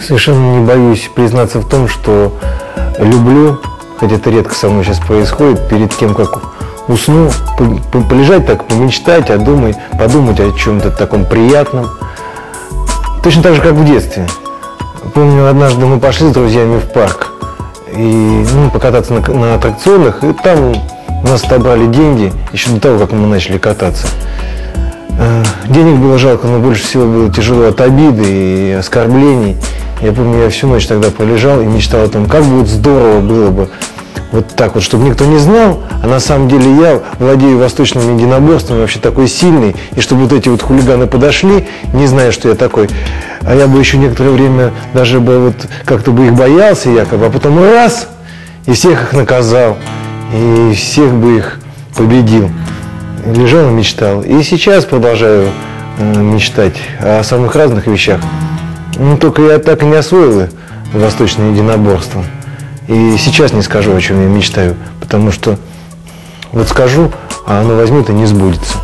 Совершенно не боюсь признаться в том, что люблю, хотя это редко со мной сейчас происходит, перед тем, как усну, по- по- полежать так, помечтать, о думать, подумать о чем-то таком приятном. Точно так же, как в детстве. Помню, однажды мы пошли с друзьями в парк и ну, покататься на, на аттракционах, и там нас отобрали деньги еще до того, как мы начали кататься. Э, Денег было жалко, но больше всего было тяжело от обиды и оскорблений. Я помню, я всю ночь тогда полежал и мечтал о том, как будет здорово было бы вот так вот, чтобы никто не знал, а на самом деле я владею восточными единоборствами, вообще такой сильный, и чтобы вот эти вот хулиганы подошли, не зная, что я такой, а я бы еще некоторое время даже бы вот как-то бы их боялся якобы, а потом раз, и всех их наказал, и всех бы их победил. Лежал и мечтал. И сейчас продолжаю мечтать о самых разных вещах. Ну, только я так и не освоил восточное единоборство. И сейчас не скажу, о чем я мечтаю, потому что вот скажу, а оно возьмет и не сбудется.